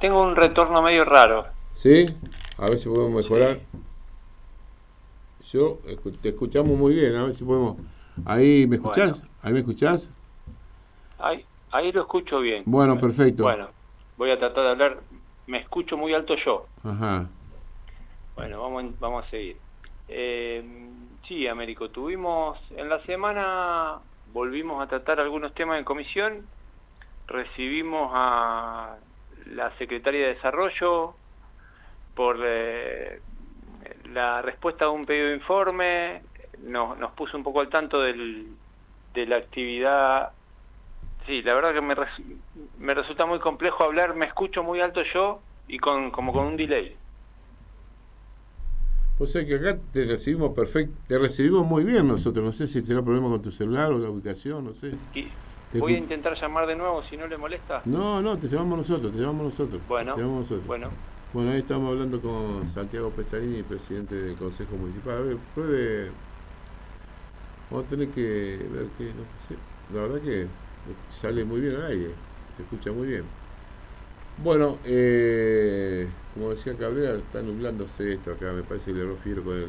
tengo un retorno medio raro. ¿Sí? A ver si podemos mejorar. Yo te escuchamos muy bien, a ver si podemos. Ahí me escuchás, ahí me escuchás. Ahí, ahí lo escucho bien. Bueno, perfecto. Bueno, voy a tratar de hablar. Me escucho muy alto yo. Ajá. Bueno, vamos, vamos a seguir. Eh, sí, Américo, tuvimos en la semana, volvimos a tratar algunos temas en comisión, recibimos a la Secretaria de Desarrollo por eh, la respuesta a un pedido de informe, nos, nos puso un poco al tanto del, de la actividad. Sí, la verdad que me, me resulta muy complejo hablar, me escucho muy alto yo y con, como con un delay. O sea que acá te recibimos perfecto, te recibimos muy bien nosotros, no sé si será problema con tu celular o la ubicación, no sé. Voy a intentar llamar de nuevo si no le molesta. No, no, te llamamos nosotros, te llamamos nosotros. Bueno, nosotros. bueno. Bueno, ahí estamos hablando con Santiago Pestarini, presidente del Consejo Municipal. A ver, puede... Vamos a tener que ver. No sé. La verdad que sale muy bien al aire, se escucha muy bien. Bueno, eh, como decía Cabrera, está nublándose esto acá, me parece que le refiero con el,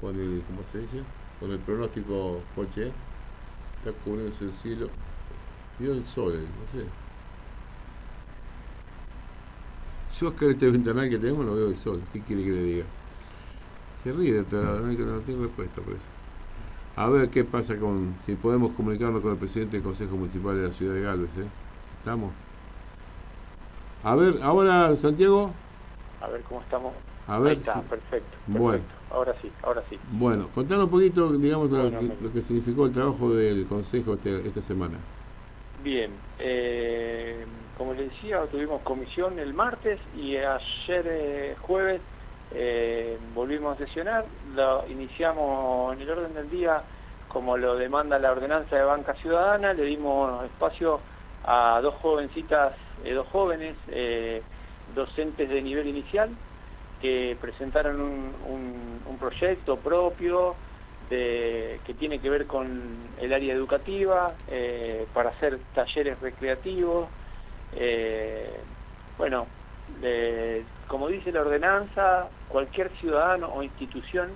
con el, ¿cómo se dice? Con el pronóstico coche. Está cubriéndose el cielo. Vio el sol, no sé. Yo acá en este ventanal que tenemos no veo el sol. ¿Qué quiere que le diga? Se ríe, no, no tiene respuesta por eso. A ver qué pasa con, si podemos comunicarnos con el presidente del Consejo Municipal de la Ciudad de Galvez, ¿eh? ¿Estamos? A ver, ahora Santiago. A ver cómo estamos. A ver. Ahí está, perfecto, Bueno. Ahora sí, ahora sí. Bueno, contanos un poquito, digamos, lo, que, significó el trabajo del Consejo este, esta semana. Bien, eh, como les decía, tuvimos comisión el martes y ayer eh, jueves eh, volvimos a sesionar, lo iniciamos en el orden del día como lo demanda la ordenanza de banca ciudadana, le dimos espacio a dos jovencitas dos jóvenes docentes de nivel inicial que presentaron un, proyecto propio que tiene que ver con el área educativa, eh, para hacer talleres recreativos. bueno, como dice la ordenanza, cualquier ciudadano o institución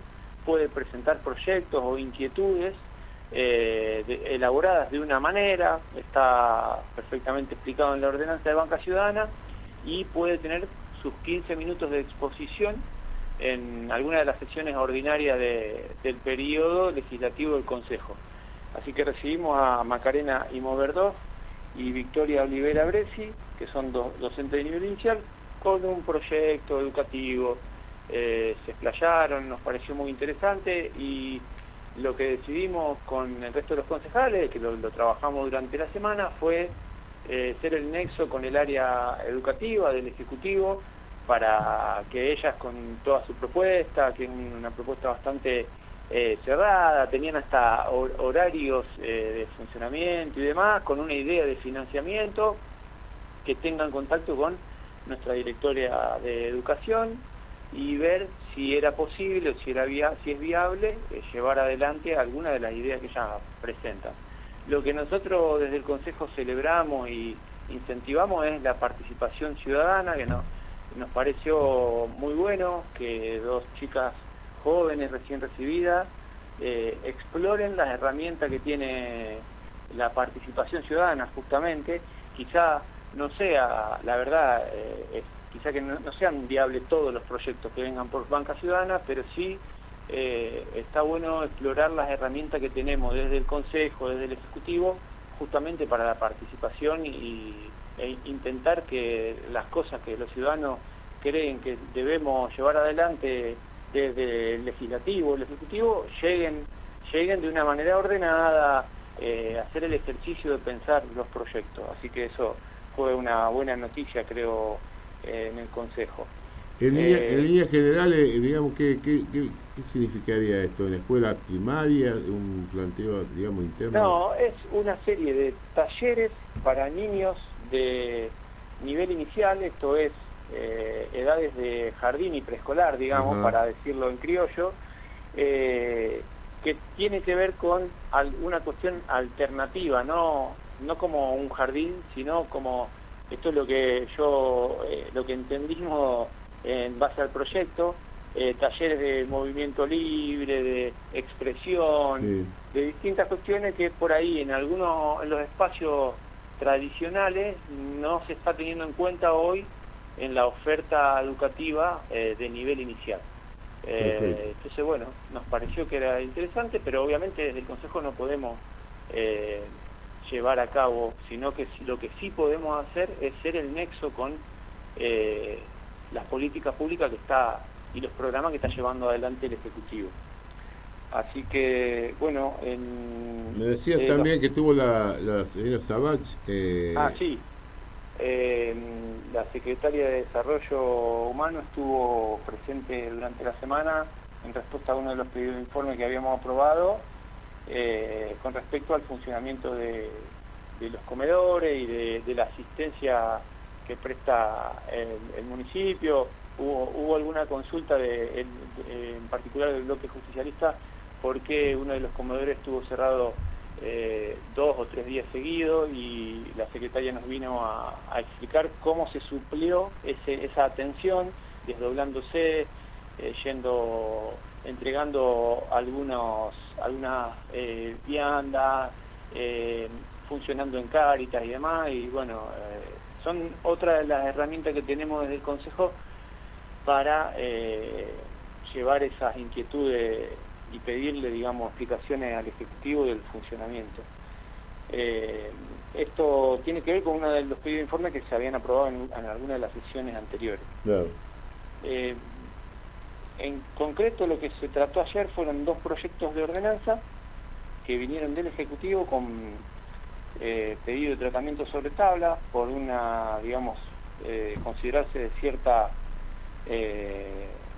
puede presentar proyectos o inquietudes eh, elaboradas de una manera, está perfectamente explicado en la ordenanza de banca ciudadana y puede tener sus 15 minutos de exposición en alguna de las sesiones ordinarias del periodo legislativo del Consejo. Así que recibimos a Macarena Imoverdov y Victoria Olivera Bresi, que son dos docentes de nivel inicial, con un proyecto educativo. Eh, se explayaron, nos pareció muy interesante y lo que decidimos con el resto de los concejales, que lo, trabajamos durante la semana, fue eh, ser el nexo con el área educativa del Ejecutivo para que ellas con toda su propuesta, que es una propuesta bastante eh, cerrada, tenían hasta horarios eh, de funcionamiento y demás, con una idea de financiamiento, que tengan contacto con nuestra directoria de educación y ver si era posible o si, era si es viable eh, llevar adelante alguna de las ideas que ella presenta. Lo que nosotros desde el Consejo celebramos y incentivamos es la participación ciudadana, que nos, nos pareció muy bueno que dos chicas jóvenes recién recibidas eh, exploren las herramientas que tiene la participación ciudadana justamente, quizá no sea, la verdad, eh, quizá que no, sean viables todos los proyectos que vengan por Banca Ciudadana, pero sí eh, está bueno explorar las herramientas que tenemos desde el Consejo, desde el Ejecutivo, justamente para la participación y, e intentar que las cosas que los ciudadanos creen que debemos llevar adelante desde el legislativo, el ejecutivo, lleguen, lleguen de una manera ordenada, eh, hacer el ejercicio de pensar los proyectos. Así que eso fue una buena noticia, creo, en el Consejo. En, eh, líneas generales, digamos, ¿qué, qué, qué, significaría esto? ¿En la escuela primaria? ¿Un planteo, digamos, interno? No, es una serie de talleres para niños de nivel inicial, esto es eh, edades de jardín y preescolar, digamos, para decirlo en criollo, eh, que tiene que ver con una cuestión alternativa, no, no como un jardín, sino como Esto es lo que yo, eh, lo que entendimos en base al proyecto, eh, talleres de movimiento libre, de expresión, de distintas cuestiones que por ahí en algunos, en los espacios tradicionales no se está teniendo en cuenta hoy en la oferta educativa eh, de nivel inicial. Eh, entonces, bueno, nos pareció que era interesante, pero obviamente desde el Consejo no podemos eh, llevar a cabo, sino que lo que sí podemos hacer es ser el nexo con las políticas públicas que está y los programas que está llevando adelante el Ejecutivo. Así que, bueno, en... Me decías también que tuvo la, la señora Sabach. ah, sí, eh, la secretaria de Desarrollo Humano estuvo presente durante la semana en respuesta a uno de los pedidos de informe que habíamos aprobado eh, con respecto al funcionamiento de, los comedores y de, la asistencia que presta el, municipio. Hubo, hubo, alguna consulta de, en particular del bloque justicialista porque uno de los comedores estuvo cerrado eh, dos o tres días seguidos y la secretaria nos vino a, explicar cómo se suplió esa atención, desdoblándose, eh, yendo, entregando algunos, algunas eh, viandas, funcionando en Cáritas y demás, y bueno, son otra de las herramientas que tenemos desde el Consejo para llevar esas inquietudes y pedirle, digamos, explicaciones al Ejecutivo del funcionamiento. Eh, esto tiene que ver con uno de los pedidos de informe que se habían aprobado en, alguna de las sesiones anteriores. Eh, en concreto lo que se trató ayer fueron dos proyectos de ordenanza que vinieron del Ejecutivo con eh, pedido de tratamiento sobre tabla por una, digamos, considerarse de cierta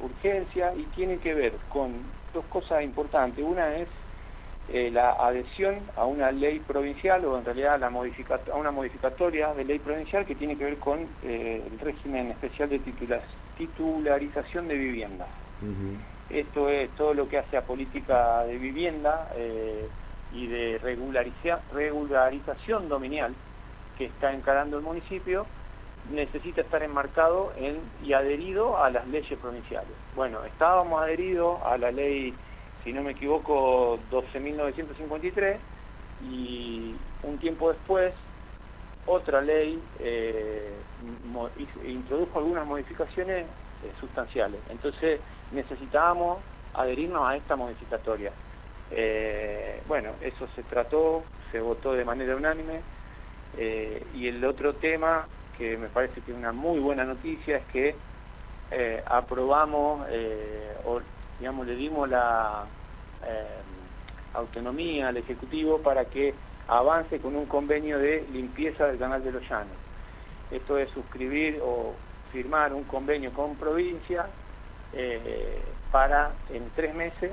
urgencia y tiene que ver con dos cosas importantes. Una es eh, la adhesión a una ley provincial o en realidad a, la a una modificatoria de ley provincial que tiene que ver con eh, el régimen especial de titularización de vivienda. Esto es todo lo que hace a política de vivienda eh, y de regularización dominial que está encarando el municipio necesita estar enmarcado en, y adherido a las leyes provinciales. Bueno, estábamos adheridos a la ley, si no me equivoco, 12.953 y un tiempo después otra ley eh, introdujo algunas modificaciones eh, sustanciales. Entonces necesitábamos adherirnos a esta modificatoria. Eh, bueno, eso se trató, se votó de manera unánime y el otro tema que me parece que es una muy buena noticia es que eh, aprobamos, eh, o digamos, le dimos la eh, autonomía al Ejecutivo para que avance con un convenio de limpieza del Canal de los Llanos. Esto es suscribir o firmar un convenio con provincia para en tres meses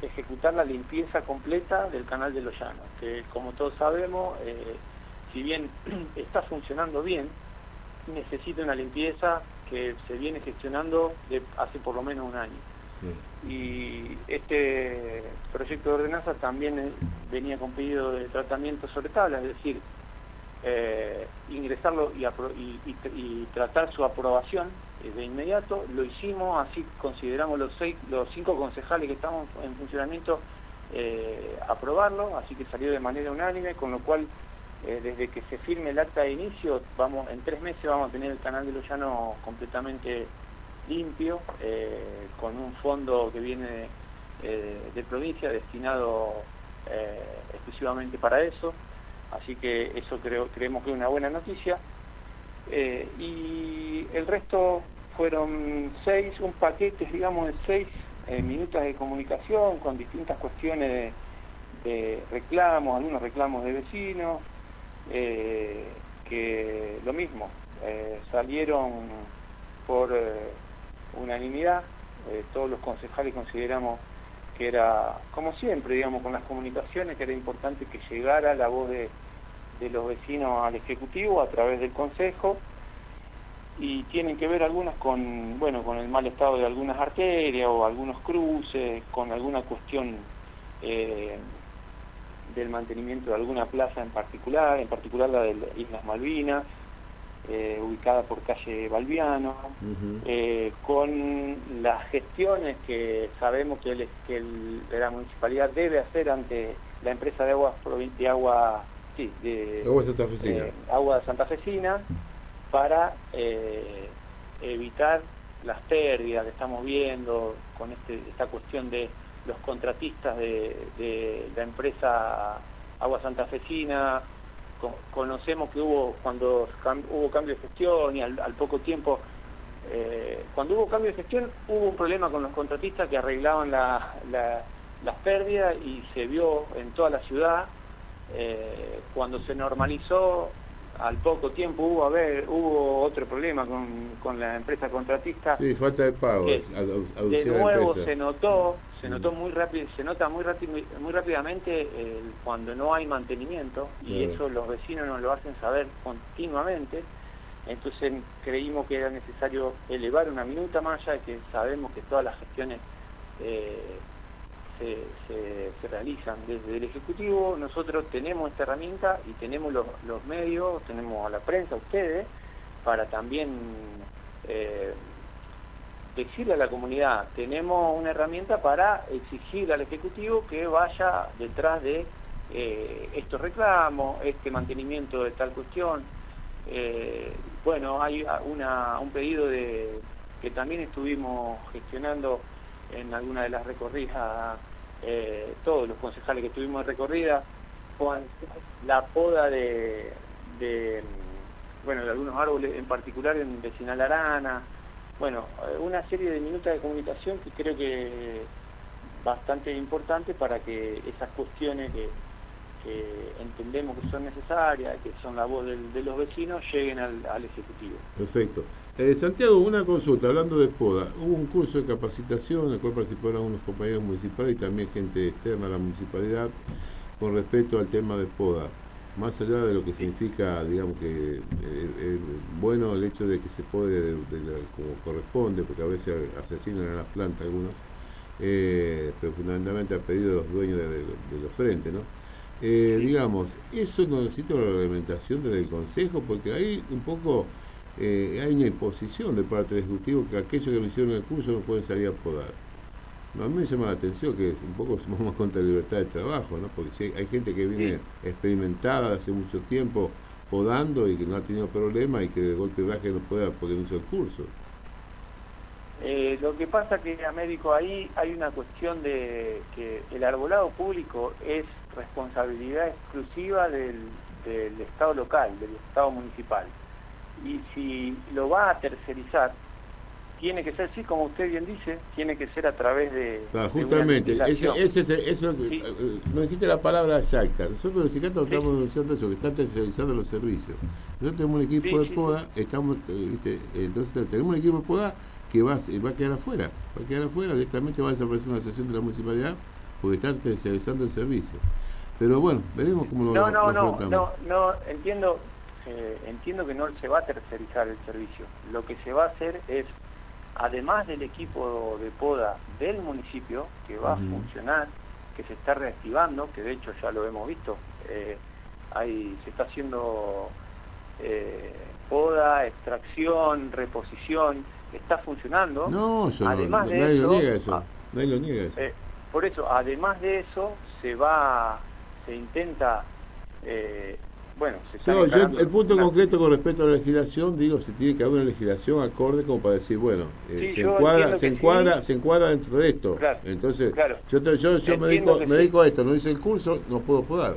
ejecutar la limpieza completa del Canal de los Llanos, que como todos sabemos si bien está funcionando bien, necesita una limpieza que se viene gestionando de hace por lo menos un año. Y este proyecto de ordenanza también eh, venía con pedido de tratamiento sobre tabla, es decir, eh, ingresarlo y, tratar su aprobación eh, de inmediato. Lo hicimos, así consideramos los, seis, los cinco concejales que estamos en funcionamiento aprobarlo, así que salió de manera unánime, con lo cual eh, desde que se firme el acta de inicio, vamos en tres meses vamos a tener el canal de los llanos completamente limpio, eh, con un fondo que viene eh, de provincia destinado exclusivamente para eso. Así que eso creo, creemos que es una buena noticia. y el resto fueron seis, un paquete, digamos, de seis minutos de comunicación con distintas cuestiones de reclamos, algunos reclamos de vecinos, eh, que lo mismo, eh, salieron por eh, unanimidad, todos los concejales consideramos que era, como siempre, digamos, con las comunicaciones, que era importante que llegara la voz de, de los vecinos al Ejecutivo a través del Consejo, y tienen que ver algunas con, bueno, con el mal estado de algunas arterias o algunos cruces, con alguna cuestión del mantenimiento de alguna plaza en particular, en particular la de Islas Malvinas, eh, ubicada por calle Balbiano, eh, con las gestiones que sabemos que, el, que la municipalidad debe hacer ante la empresa de aguas de agua, sí, de agua eh, agua santafesina para evitar las pérdidas que estamos viendo con este, esta cuestión de los contratistas de, la empresa Agua Santafesina, conocemos que hubo cuando hubo cambio de gestión y al, poco tiempo, eh, cuando hubo cambio de gestión hubo un problema con los contratistas que arreglaban las pérdidas y se vio en toda la ciudad. Eh, cuando se normalizó al poco tiempo hubo a ver hubo otro problema con, la empresa contratista sí falta de pago de nuevo se notó se notó muy rápido se nota muy rápido muy rápidamente cuando no hay mantenimiento y eso los vecinos nos lo hacen saber continuamente. Entonces creímos que era necesario elevar una minuta más ya que sabemos que todas las gestiones eh, se, realizan desde el Ejecutivo, nosotros tenemos esta herramienta y tenemos los, medios, tenemos a la prensa, ustedes, para también eh, decirle a la comunidad, tenemos una herramienta para exigir al Ejecutivo que vaya detrás de eh, estos reclamos, este mantenimiento de tal cuestión. Eh, bueno, hay una, un pedido de que también estuvimos gestionando en alguna de las recorridas, eh, todos los concejales que estuvimos en recorrida, la poda de, bueno, de algunos árboles, en particular en Vecinal Arana, bueno, eh, una serie de minutos de comunicación que creo que bastante importante para que esas cuestiones que, entendemos que son necesarias, que son la voz de los vecinos, lleguen al, Ejecutivo. Perfecto. Eh, Santiago, una consulta, hablando de poda, hubo un curso de capacitación en el cual participaron unos compañeros municipales y también gente externa a la municipalidad con respecto al tema de poda. Más allá de lo que significa, digamos que eh, eh, bueno el hecho de que se pode como corresponde, porque a veces asesinan a las plantas algunos, pero fundamentalmente a pedido de los dueños de, los frentes, ¿no? digamos, eso no necesita una reglamentación desde el Consejo, porque ahí un poco eh, hay una imposición de parte del Ejecutivo que aquellos que lo hicieron el curso no pueden salir a podar. A mí me llama la atención que un poco somos contra la libertad de trabajo, ¿no? porque si hay, gente que viene experimentada hace mucho tiempo podando y que no ha tenido problemas y que de golpe baje no pueda porque no hizo el curso. Eh, lo que pasa que a médico ahí hay una cuestión de que el arbolado público es responsabilidad exclusiva del, Estado local, del Estado municipal. Y si lo va a tercerizar, tiene que ser, sí, como usted bien dice, tiene que ser a través de... justamente, ese, ese, eso, eh, no dijiste la palabra exacta. Nosotros de sindicato estamos denunciando eso, que están tercerizando los servicios. Nosotros tenemos un equipo de poda, estamos, eh, entonces tenemos un equipo de poda que va, va a quedar afuera, va a quedar afuera, directamente va a desaparecer una sesión de la municipalidad porque están tercerizando el servicio. Pero bueno, veremos cómo lo No, no, no, no, no, entiendo, eh, entiendo que no se va a tercerizar el servicio. Lo que se va a hacer es, además del equipo de poda del municipio, que va a funcionar, que se está reactivando, que de hecho ya lo hemos visto, eh, se está haciendo eh, poda, extracción, reposición, está funcionando. No, además de eso, lo niega eso. Ah, nadie lo niega eso. por eso, además de eso, se va se intenta, eh, bueno, se no, el punto concreto con respecto a la legislación, digo, se tiene que haber una legislación acorde como para decir, bueno, eh, se, encuadra, se, encuadra, se encuadra dentro de esto. Entonces, yo, yo, yo me, dedico, me dedico a esto, no hice el curso, no puedo podar.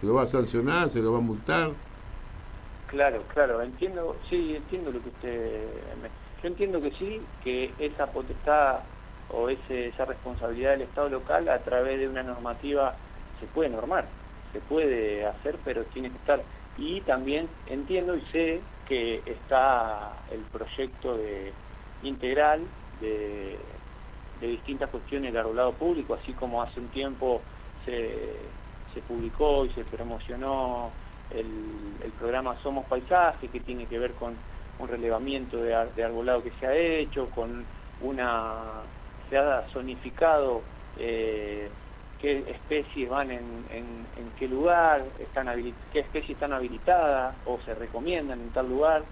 Se lo va a sancionar, se lo va a multar. Claro, claro, entiendo, sí, entiendo lo que usted... yo entiendo que sí, que esa potestad o ese, esa responsabilidad del Estado local a través de una normativa se puede normar, se puede hacer, pero tiene que estar. Y también entiendo y sé que está el proyecto de integral de, distintas cuestiones del arbolado público, así como hace un tiempo se, publicó y se promocionó el, programa Somos Paisaje, que tiene que ver con un relevamiento de, arbolado que se ha hecho, con una se ha zonificado eh, qué especies van en, qué lugar, están qué especies están habilitadas o se recomiendan en tal lugar.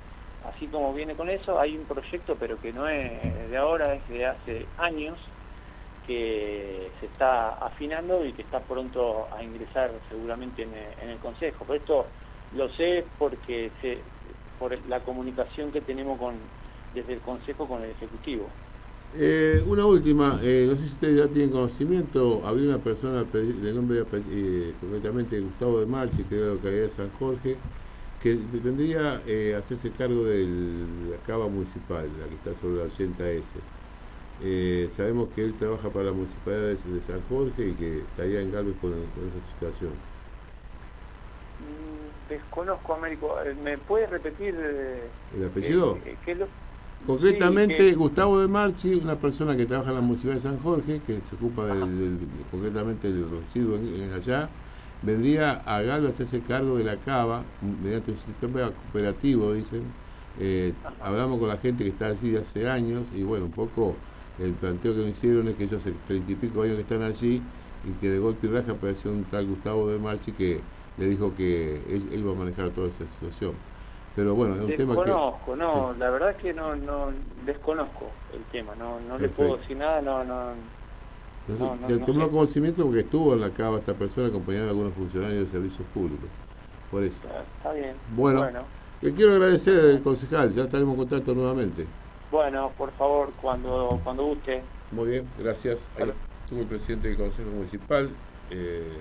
Así como viene con eso, hay un proyecto, pero que no es de ahora, es de hace años, que se está afinando y que está pronto a ingresar seguramente en el, Consejo. Pero esto lo sé porque por la comunicación que tenemos con desde el Consejo con el Ejecutivo. Eh, una última, eh, no sé si ustedes ya tienen conocimiento, había una persona de nombre eh, concretamente Gustavo de Marchi, que era la localidad de San Jorge, que vendría a hacerse cargo de la cava municipal, la que está sobre la 80S. sabemos que él trabaja para la municipalidad de, San Jorge y que estaría en Galvez con, esa situación. Mm, desconozco, Américo. ¿Me puede repetir? ¿El apellido? ¿qué lo Concretamente, Gustavo de Marchi, una persona que trabaja en la Municipalidad de San Jorge, que se ocupa del, concretamente del residuo en, allá, vendría a Galo a hacerse cargo de la cava mediante un sistema cooperativo, dicen. Eh, hablamos con la gente que está allí hace años y bueno, un poco el planteo que me hicieron es que ellos hace treinta y pico años que están allí y que de golpe y raja apareció un tal Gustavo de Marchi que le dijo que él, él va a manejar toda esa situación. Pero bueno, es un tema que... Desconozco, no, la verdad es que no, no desconozco el tema, no, no le puedo decir nada, no, no... No, no, conocimiento porque estuvo en la cava esta persona acompañada de algunos funcionarios de servicios públicos. Por eso. Está bien. Bueno, le quiero agradecer al concejal, ya estaremos en contacto nuevamente. Bueno, por favor, cuando, cuando guste. Muy bien, gracias. Ahí estuvo el presidente del Consejo Municipal. Eh,